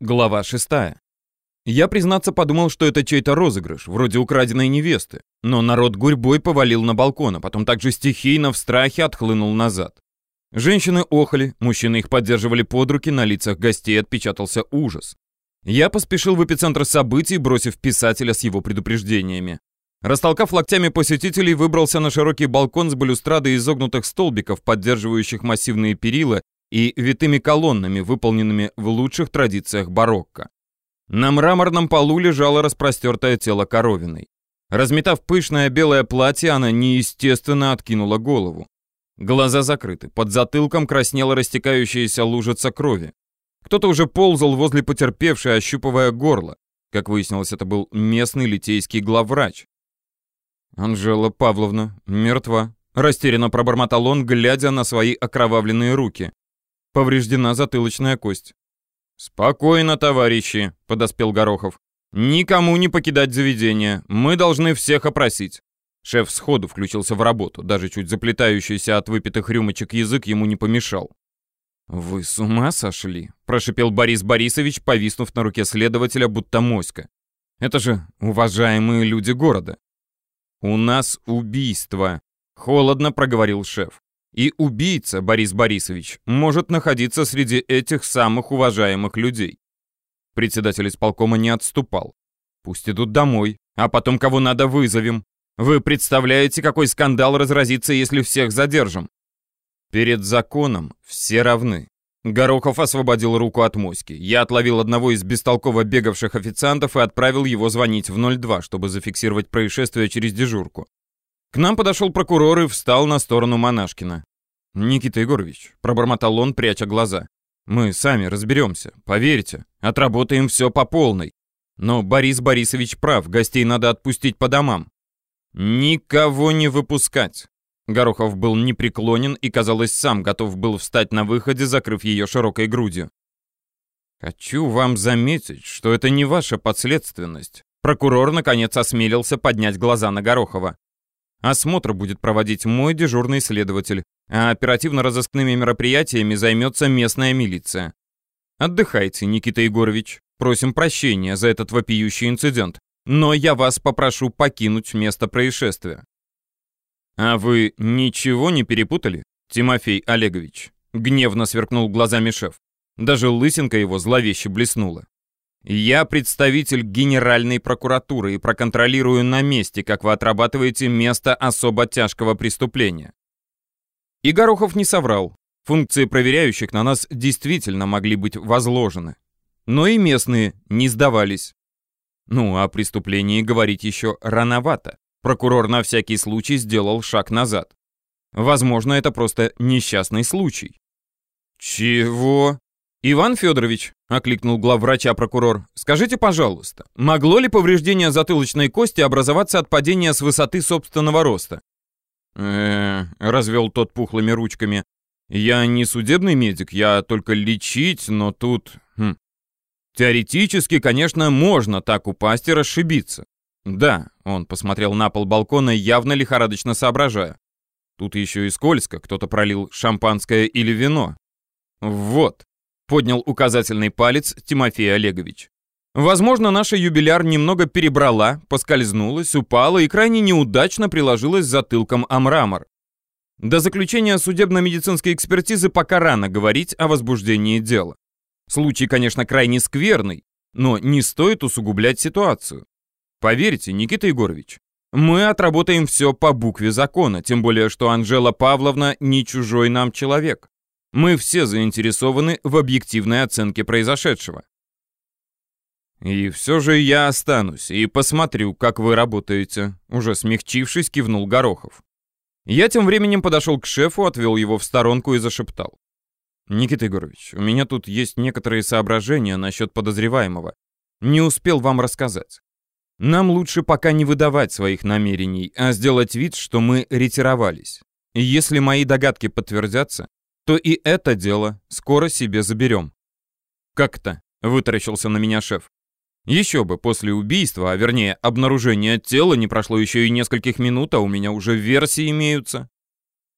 Глава 6. Я, признаться, подумал, что это чей-то розыгрыш, вроде украденной невесты. Но народ гурьбой повалил на балкон, а потом также стихийно в страхе отхлынул назад. Женщины охали, мужчины их поддерживали под руки, на лицах гостей отпечатался ужас. Я поспешил в эпицентр событий, бросив писателя с его предупреждениями. Растолкав локтями посетителей, выбрался на широкий балкон с балюстрадой изогнутых столбиков, поддерживающих массивные перила и витыми колоннами, выполненными в лучших традициях барокко. На мраморном полу лежало распростертое тело коровиной. Разметав пышное белое платье, она неестественно откинула голову. Глаза закрыты, под затылком краснела растекающаяся лужица крови. Кто-то уже ползал возле потерпевшей, ощупывая горло. Как выяснилось, это был местный литейский главврач. «Анжела Павловна мертва», — растерянно пробормотал он, глядя на свои окровавленные руки. Повреждена затылочная кость. «Спокойно, товарищи», — подоспел Горохов. «Никому не покидать заведение. Мы должны всех опросить». Шеф сходу включился в работу. Даже чуть заплетающийся от выпитых рюмочек язык ему не помешал. «Вы с ума сошли?» — прошипел Борис Борисович, повиснув на руке следователя, будто моська. «Это же уважаемые люди города». «У нас убийство», — холодно проговорил шеф. И убийца, Борис Борисович, может находиться среди этих самых уважаемых людей. Председатель исполкома не отступал. Пусть идут домой, а потом кого надо вызовем. Вы представляете, какой скандал разразится, если всех задержим? Перед законом все равны. Горохов освободил руку от моськи. Я отловил одного из бестолково бегавших официантов и отправил его звонить в 02, чтобы зафиксировать происшествие через дежурку. К нам подошел прокурор и встал на сторону Монашкина. «Никита Егорович», — пробормотал он, пряча глаза, — «мы сами разберемся, поверьте, отработаем все по полной. Но Борис Борисович прав, гостей надо отпустить по домам». «Никого не выпускать». Горохов был непреклонен и, казалось, сам готов был встать на выходе, закрыв ее широкой грудью. «Хочу вам заметить, что это не ваша подследственность». Прокурор, наконец, осмелился поднять глаза на Горохова. Осмотр будет проводить мой дежурный следователь, а оперативно-розыскными мероприятиями займется местная милиция. Отдыхайте, Никита Егорович. Просим прощения за этот вопиющий инцидент, но я вас попрошу покинуть место происшествия. А вы ничего не перепутали, Тимофей Олегович? Гневно сверкнул глазами шеф. Даже лысинка его зловеще блеснула. Я представитель Генеральной прокуратуры и проконтролирую на месте, как вы отрабатываете место особо тяжкого преступления. И Горохов не соврал. Функции проверяющих на нас действительно могли быть возложены. Но и местные не сдавались. Ну, о преступлении говорить еще рановато. Прокурор на всякий случай сделал шаг назад. Возможно, это просто несчастный случай. «Чего?» «Иван Федорович», — окликнул главврача прокурор, — «скажите, пожалуйста, могло ли повреждение затылочной кости образоваться от падения с высоты собственного роста?» э развел тот пухлыми ручками. «Я не судебный медик, я только лечить, но тут...» хм. «Теоретически, конечно, можно так упасть и расшибиться». «Да», — он посмотрел на пол балкона, явно лихорадочно соображая. «Тут еще и скользко, кто-то пролил шампанское или вино». «Вот», поднял указательный палец Тимофей Олегович. Возможно, наша юбиляр немного перебрала, поскользнулась, упала и крайне неудачно приложилась затылком о мрамор. До заключения судебно-медицинской экспертизы пока рано говорить о возбуждении дела. Случай, конечно, крайне скверный, но не стоит усугублять ситуацию. Поверьте, Никита Егорович, мы отработаем все по букве закона, тем более, что Анжела Павловна не чужой нам человек. Мы все заинтересованы в объективной оценке произошедшего. И все же я останусь и посмотрю, как вы работаете, уже смягчившись, кивнул Горохов. Я тем временем подошел к шефу, отвел его в сторонку и зашептал. «Никита Егорович, у меня тут есть некоторые соображения насчет подозреваемого. Не успел вам рассказать. Нам лучше пока не выдавать своих намерений, а сделать вид, что мы ретировались. Если мои догадки подтвердятся, то и это дело скоро себе заберем. Как-то, вытаращился на меня шеф. Еще бы, после убийства, а вернее обнаружения тела, не прошло еще и нескольких минут, а у меня уже версии имеются.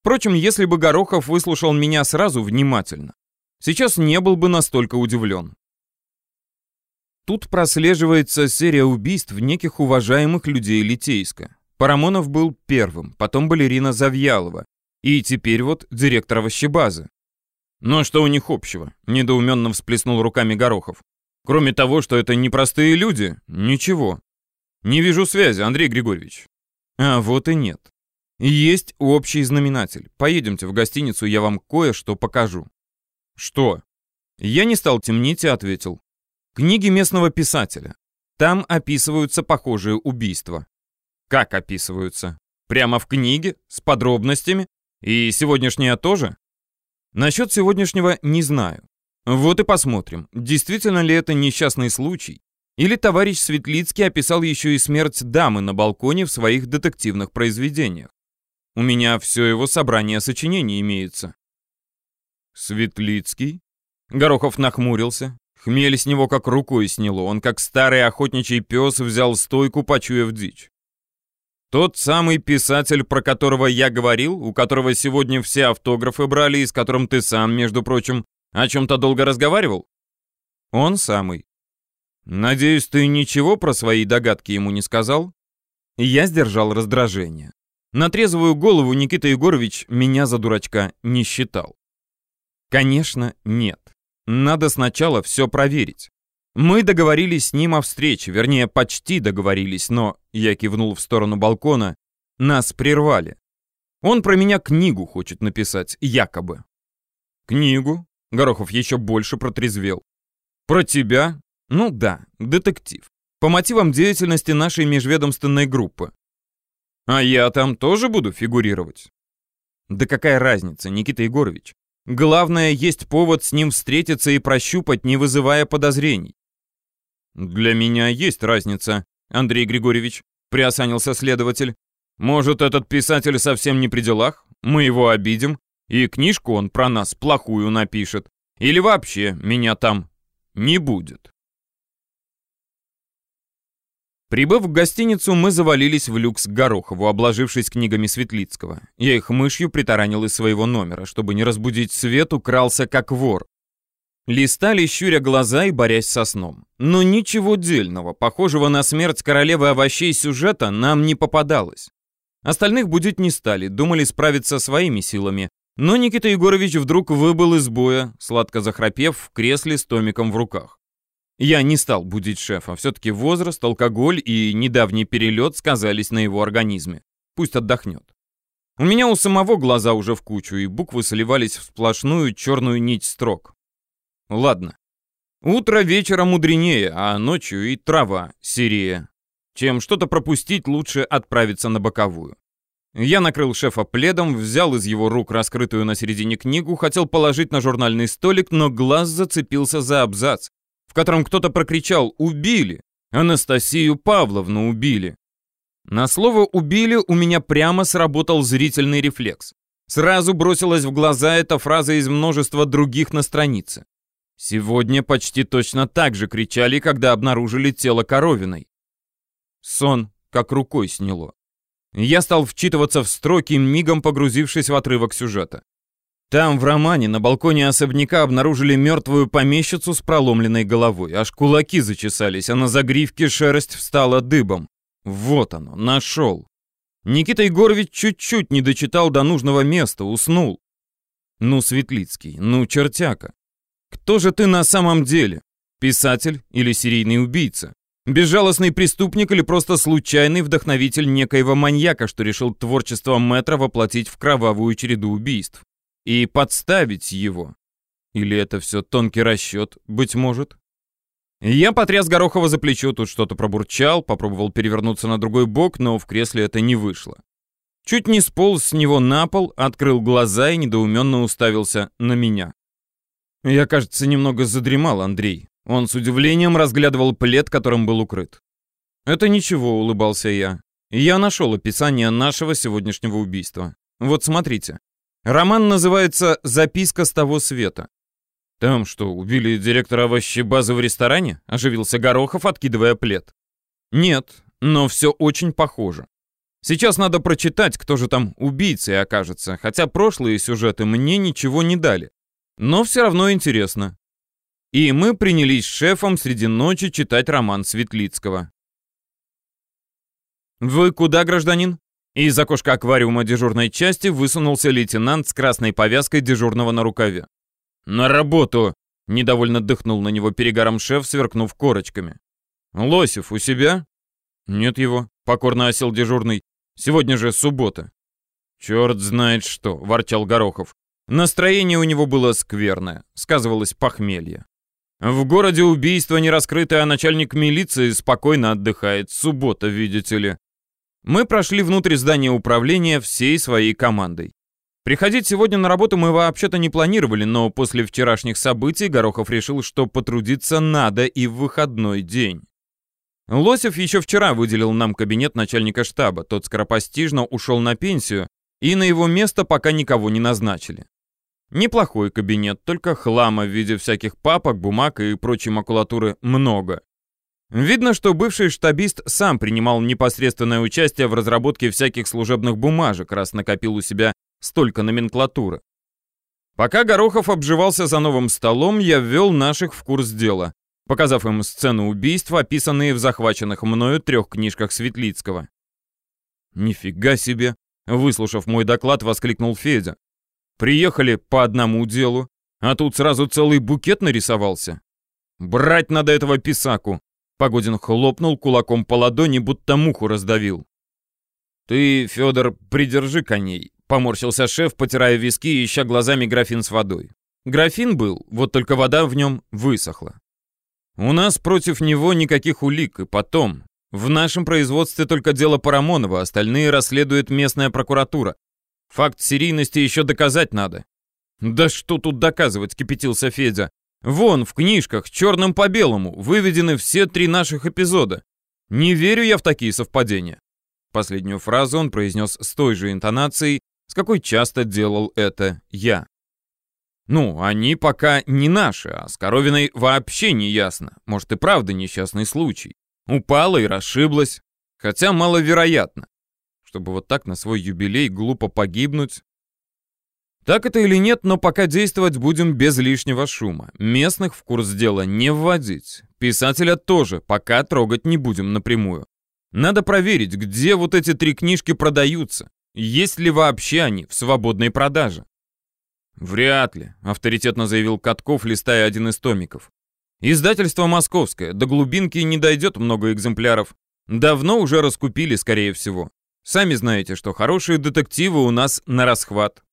Впрочем, если бы Горохов выслушал меня сразу внимательно, сейчас не был бы настолько удивлен. Тут прослеживается серия убийств неких уважаемых людей Литейска. Парамонов был первым, потом балерина Завьялова, и теперь вот директор овощебазы. Но что у них общего? Недоуменно всплеснул руками Горохов. Кроме того, что это непростые люди, ничего. Не вижу связи, Андрей Григорьевич. А вот и нет. Есть общий знаменатель. Поедемте в гостиницу, я вам кое-что покажу. Что? Я не стал темнить и ответил. Книги местного писателя. Там описываются похожие убийства. Как описываются? Прямо в книге, с подробностями? И сегодняшнее тоже? Насчет сегодняшнего не знаю. Вот и посмотрим, действительно ли это несчастный случай, или товарищ Светлицкий описал еще и смерть дамы на балконе в своих детективных произведениях. У меня все его собрание сочинений имеется. Светлицкий? Горохов нахмурился. Хмель с него как рукой сняло. Он, как старый охотничий пес, взял стойку, почуяв дичь. Тот самый писатель, про которого я говорил, у которого сегодня все автографы брали и с которым ты сам, между прочим, о чем-то долго разговаривал? Он самый. Надеюсь, ты ничего про свои догадки ему не сказал? Я сдержал раздражение. На трезвую голову Никита Егорович меня за дурачка не считал. Конечно, нет. Надо сначала все проверить. Мы договорились с ним о встрече, вернее, почти договорились, но, я кивнул в сторону балкона, нас прервали. Он про меня книгу хочет написать, якобы. Книгу? Горохов еще больше протрезвел. Про тебя? Ну да, детектив. По мотивам деятельности нашей межведомственной группы. А я там тоже буду фигурировать? Да какая разница, Никита Егорович? Главное, есть повод с ним встретиться и прощупать, не вызывая подозрений. «Для меня есть разница, Андрей Григорьевич», — приосанился следователь. «Может, этот писатель совсем не при делах? Мы его обидим, и книжку он про нас плохую напишет. Или вообще меня там не будет». Прибыв в гостиницу, мы завалились в люкс Горохову, обложившись книгами Светлицкого. Я их мышью притаранил из своего номера, чтобы не разбудить свет, укрался как вор. Листали, щуря глаза и борясь со сном. Но ничего дельного, похожего на смерть королевы овощей сюжета, нам не попадалось. Остальных будить не стали, думали справиться своими силами. Но Никита Егорович вдруг выбыл из боя, сладко захрапев в кресле с томиком в руках. Я не стал будить шефа, все-таки возраст, алкоголь и недавний перелет сказались на его организме. Пусть отдохнет. У меня у самого глаза уже в кучу, и буквы сливались в сплошную черную нить строк. Ладно. Утро вечера мудренее, а ночью и трава серее. Чем что-то пропустить, лучше отправиться на боковую. Я накрыл шефа пледом, взял из его рук раскрытую на середине книгу, хотел положить на журнальный столик, но глаз зацепился за абзац, в котором кто-то прокричал «Убили! Анастасию Павловну убили!» На слово «убили» у меня прямо сработал зрительный рефлекс. Сразу бросилась в глаза эта фраза из множества других на странице. Сегодня почти точно так же кричали, когда обнаружили тело Коровиной. Сон как рукой сняло. Я стал вчитываться в строки, мигом погрузившись в отрывок сюжета. Там, в романе, на балконе особняка обнаружили мертвую помещицу с проломленной головой. Аж кулаки зачесались, а на загривке шерсть встала дыбом. Вот оно, нашел. Никита Егорович чуть-чуть не дочитал до нужного места, уснул. Ну, Светлицкий, ну, чертяка. Кто же ты на самом деле? Писатель или серийный убийца? Безжалостный преступник или просто случайный вдохновитель некоего маньяка, что решил творчество Мэтра воплотить в кровавую череду убийств? И подставить его? Или это все тонкий расчет, быть может? Я потряс Горохова за плечо, тут что-то пробурчал, попробовал перевернуться на другой бок, но в кресле это не вышло. Чуть не сполз с него на пол, открыл глаза и недоуменно уставился на меня. Я, кажется, немного задремал, Андрей. Он с удивлением разглядывал плед, которым был укрыт. Это ничего, улыбался я. Я нашел описание нашего сегодняшнего убийства. Вот смотрите. Роман называется «Записка с того света». «Там что, убили директора овощебазы в ресторане?» — оживился Горохов, откидывая плед. «Нет, но все очень похоже. Сейчас надо прочитать, кто же там убийцей окажется, хотя прошлые сюжеты мне ничего не дали. Но все равно интересно. и мы принялись с шефом среди ночи читать роман Светлицкого. «Вы куда, гражданин?» Из окошка аквариума дежурной части высунулся лейтенант с красной повязкой дежурного на рукаве. «На работу!» — недовольно дыхнул на него перегаром шеф, сверкнув корочками. «Лосев у себя?» «Нет его», — покорно осел дежурный. «Сегодня же суббота». «Черт знает что», — ворчал Горохов. Настроение у него было скверное, сказывалось похмелье. В городе убийство не раскрытое, а начальник милиции спокойно отдыхает. Суббота, видите ли. Мы прошли внутрь здания управления всей своей командой. Приходить сегодня на работу мы вообще-то не планировали, но после вчерашних событий Горохов решил, что потрудиться надо и в выходной день. Лосев еще вчера выделил нам кабинет начальника штаба, тот скоропостижно ушел на пенсию, и на его место пока никого не назначили. Неплохой кабинет, только хлама в виде всяких папок, бумаг и прочей макулатуры много. Видно, что бывший штабист сам принимал непосредственное участие в разработке всяких служебных бумажек, раз накопил у себя столько номенклатуры. Пока Горохов обживался за новым столом, я ввел наших в курс дела, показав им сцены убийств, описанные в захваченных мною трех книжках Светлицкого. «Нифига себе!» — выслушав мой доклад, воскликнул Федя. «Приехали по одному делу, а тут сразу целый букет нарисовался. Брать надо этого писаку!» Погодин хлопнул кулаком по ладони, будто муху раздавил. «Ты, Федор, придержи коней», — поморщился шеф, потирая виски и ища глазами графин с водой. Графин был, вот только вода в нем высохла. «У нас против него никаких улик, и потом. В нашем производстве только дело Парамонова, остальные расследует местная прокуратура. Факт серийности еще доказать надо». «Да что тут доказывать?» — кипятился Федя. Вон, в книжках, черным по белому, выведены все три наших эпизода. Не верю я в такие совпадения. Последнюю фразу он произнес с той же интонацией, с какой часто делал это я. Ну, они пока не наши, а с Коровиной вообще не ясно. Может и правда несчастный случай. Упала и расшиблась. Хотя маловероятно. Чтобы вот так на свой юбилей глупо погибнуть, так это или нет, но пока действовать будем без лишнего шума. Местных в курс дела не вводить. Писателя тоже пока трогать не будем напрямую. Надо проверить, где вот эти три книжки продаются. Есть ли вообще они в свободной продаже? «Вряд ли», — авторитетно заявил Катков, листая один из томиков. «Издательство московское, до глубинки не дойдет много экземпляров. Давно уже раскупили, скорее всего. Сами знаете, что хорошие детективы у нас на расхват.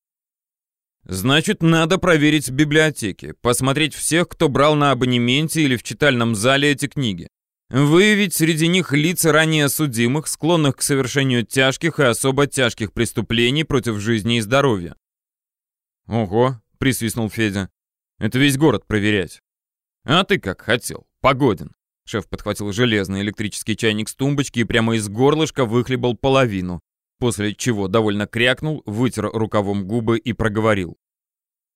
Значит, надо проверить в библиотеке, посмотреть всех, кто брал на абонементе или в читальном зале эти книги. Выявить среди них лица ранее судимых, склонных к совершению тяжких и особо тяжких преступлений против жизни и здоровья. «Ого», — присвистнул Федя, — «это весь город проверять». «А ты как хотел, Погодин». Шеф подхватил железный электрический чайник с тумбочки и прямо из горлышка выхлебал половину, после чего довольно крякнул, вытер рукавом губы и проговорил.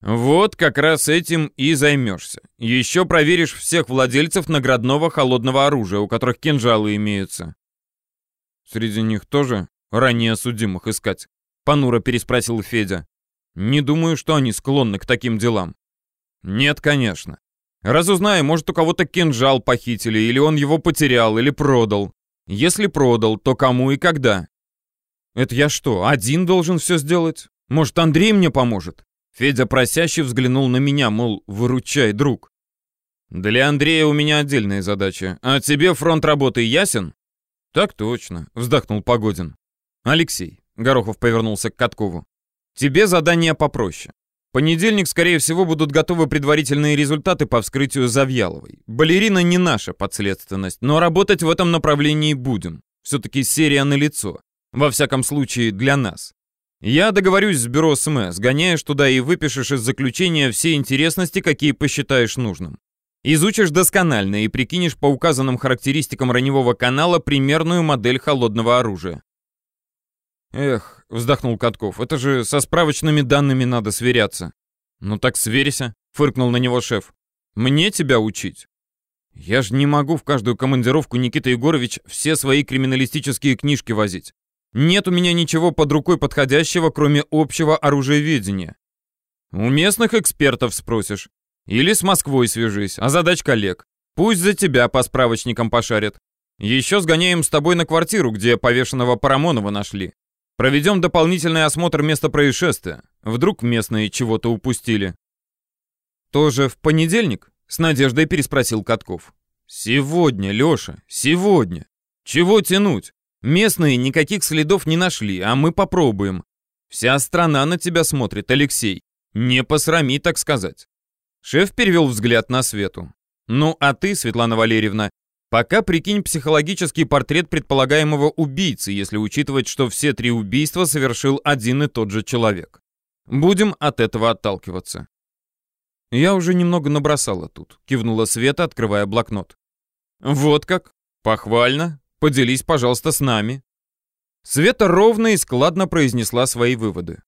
«Вот как раз этим и займешься. Еще проверишь всех владельцев наградного холодного оружия, у которых кинжалы имеются». «Среди них тоже ранее судимых искать?» — понуро переспросил Федя. «Не думаю, что они склонны к таким делам». «Нет, конечно. Разузнай, может, у кого-то кинжал похитили, или он его потерял, или продал. Если продал, то кому и когда? Это я что, один должен все сделать? Может, Андрей мне поможет? Федя просяще взглянул на меня, мол, выручай, друг. Для Андрея у меня отдельная задача. А тебе фронт работы ясен? Так точно, вздохнул Погодин. Алексей, Горохов повернулся к Каткову. Тебе задание попроще. Понедельник, скорее всего, будут готовы предварительные результаты по вскрытию Завьяловой. Балерина не наша подследственность, но работать в этом направлении будем. Все-таки серия на лицо. Во всяком случае, для нас. Я договорюсь с бюро СМ, сгоняешь туда и выпишешь из заключения все интересности, какие посчитаешь нужным. Изучишь досконально и прикинешь по указанным характеристикам раневого канала примерную модель холодного оружия. Эх, вздохнул Катков, это же со справочными данными надо сверяться. Ну так сверься, фыркнул на него шеф. Мне тебя учить. Я же не могу в каждую командировку, Никита Егорович, все свои криминалистические книжки возить. Нет у меня ничего под рукой подходящего, кроме общего оружиеведения. У местных экспертов спросишь. Или с Москвой свяжись, а задач коллег. Пусть за тебя по справочникам пошарят. Еще сгоняем с тобой на квартиру, где повешенного Парамонова нашли. Проведем дополнительный осмотр места происшествия. Вдруг местные чего-то упустили. Тоже в понедельник? С надеждой переспросил Катков. Сегодня, Леша, сегодня. Чего тянуть? Местные никаких следов не нашли, а мы попробуем. Вся страна на тебя смотрит, Алексей. Не посрами, так сказать. Шеф перевел взгляд на Свету. Ну, а ты, Светлана Валерьевна, пока прикинь психологический портрет предполагаемого убийцы, если учитывать, что все три убийства совершил один и тот же человек. Будем от этого отталкиваться. Я уже немного набросала тут, кивнула Света, открывая блокнот. Вот как? Похвально. Поделись, пожалуйста, с нами. Света ровно и складно произнесла свои выводы.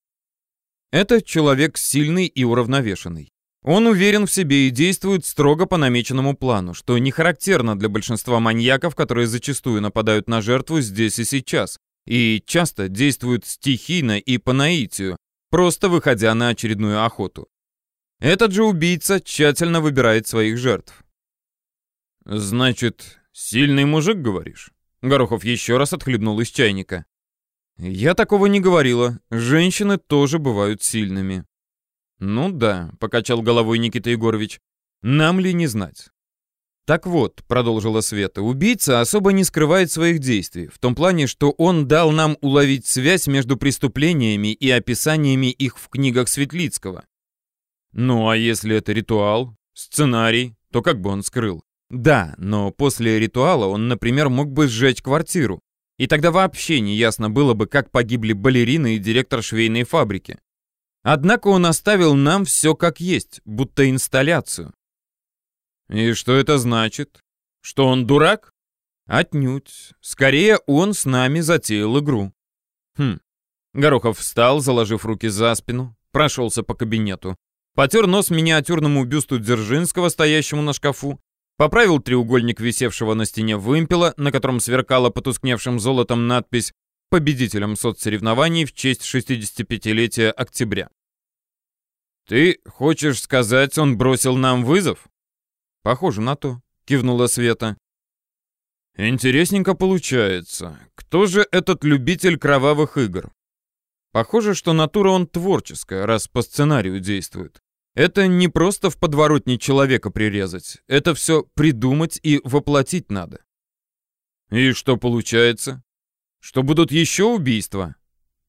Это человек сильный и уравновешенный. Он уверен в себе и действует строго по намеченному плану, что не характерно для большинства маньяков, которые зачастую нападают на жертву здесь и сейчас, и часто действуют стихийно и по наитию, просто выходя на очередную охоту. Этот же убийца тщательно выбирает своих жертв. «Значит, сильный мужик, говоришь?» Горохов еще раз отхлебнул из чайника. «Я такого не говорила. Женщины тоже бывают сильными». «Ну да», — покачал головой Никита Егорович. «Нам ли не знать?» «Так вот», — продолжила Света, — «убийца особо не скрывает своих действий, в том плане, что он дал нам уловить связь между преступлениями и описаниями их в книгах Светлицкого». «Ну а если это ритуал, сценарий, то как бы он скрыл?» «Да, но после ритуала он, например, мог бы сжечь квартиру, и тогда вообще не ясно было бы, как погибли балерины и директор швейной фабрики. Однако он оставил нам все как есть, будто инсталляцию. И что это значит? Что он дурак? Отнюдь. Скорее, он с нами затеял игру. Хм. Горохов встал, заложив руки за спину, прошелся по кабинету. Потер нос миниатюрному бюсту Дзержинского, стоящему на шкафу, поправил треугольник висевшего на стене вымпела, на котором сверкала потускневшим золотом надпись «Победителем соцсоревнований в честь 65-летия октября». «Ты хочешь сказать, он бросил нам вызов?» «Похоже на то», — кивнула Света. «Интересненько получается. Кто же этот любитель кровавых игр?» «Похоже, что натура он творческая, раз по сценарию действует. Это не просто в подворотне человека прирезать. Это все придумать и воплотить надо. И что получается? Что будут еще убийства?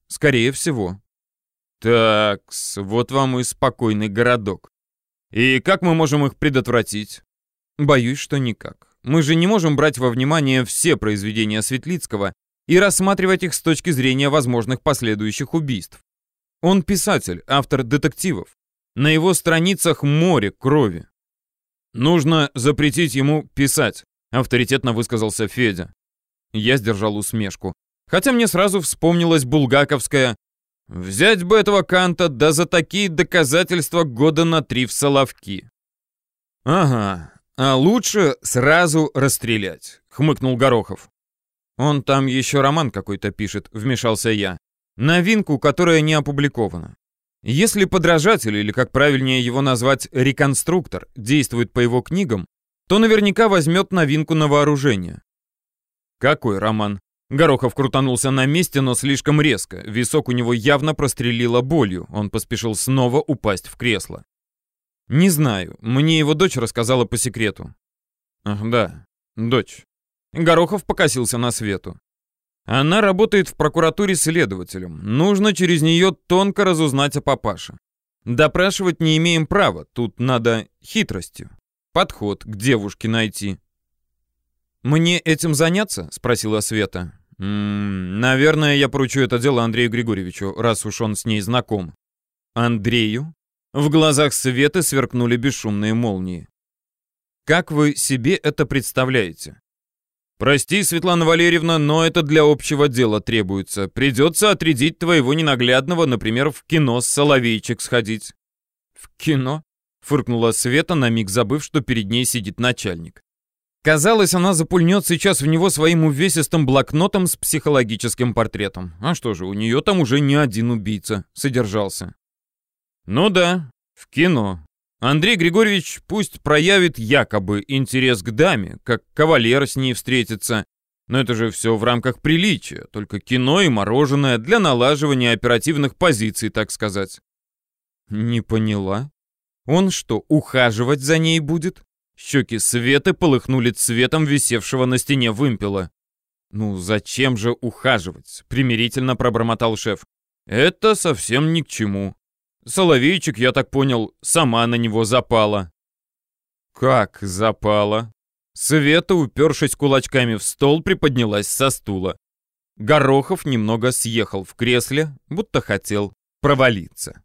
Скорее всего. Так, вот вам и спокойный городок. И как мы можем их предотвратить? Боюсь, что никак. Мы же не можем брать во внимание все произведения Светлицкого и рассматривать их с точки зрения возможных последующих убийств. Он писатель, автор детективов. На его страницах море крови. Нужно запретить ему писать, авторитетно высказался Федя. Я сдержал усмешку. Хотя мне сразу вспомнилась булгаковская «Взять бы этого Канта, да за такие доказательства года на три в Соловки». «Ага, а лучше сразу расстрелять», — хмыкнул Горохов. «Он там еще роман какой-то пишет», — вмешался я. «Новинку, которая не опубликована. Если подражатель, или как правильнее его назвать, реконструктор, действует по его книгам, то наверняка возьмет новинку на вооружение. Какой роман? Горохов крутанулся на месте, но слишком резко. Висок у него явно прострелило болью. Он поспешил снова упасть в кресло. «Не знаю. Мне его дочь рассказала по секрету». «Ах, да, дочь». Горохов покосился на свету. Она работает в прокуратуре следователем. Нужно через нее тонко разузнать о папаше. Допрашивать не имеем права, тут надо хитростью. Подход к девушке найти. «Мне этим заняться?» — спросила Света. «М -м, «Наверное, я поручу это дело Андрею Григорьевичу, раз уж он с ней знаком». «Андрею?» В глазах Светы сверкнули бесшумные молнии. «Как вы себе это представляете?» «Прости, Светлана Валерьевна, но это для общего дела требуется. Придется отрядить твоего ненаглядного, например, в кино с Соловейчик сходить». «В кино?» — фыркнула Света, на миг забыв, что перед ней сидит начальник. Казалось, она запульнет сейчас в него своим увесистым блокнотом с психологическим портретом. А что же, у нее там уже не один убийца содержался. «Ну да, в кино», Андрей Григорьевич пусть проявит якобы интерес к даме, как кавалер с ней встретится, но это же все в рамках приличия, только кино и мороженое для налаживания оперативных позиций, так сказать. Не поняла. Он что, ухаживать за ней будет? Щеки Светы полыхнули цветом висевшего на стене вымпела. «Ну зачем же ухаживать?» — примирительно пробормотал шеф. «Это совсем ни к чему. Соловейчик, я так понял, сама на него запала». «Как запала?» Света, упершись кулачками в стол, приподнялась со стула. Горохов немного съехал в кресле, будто хотел провалиться.